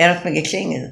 Är det något med Klingel?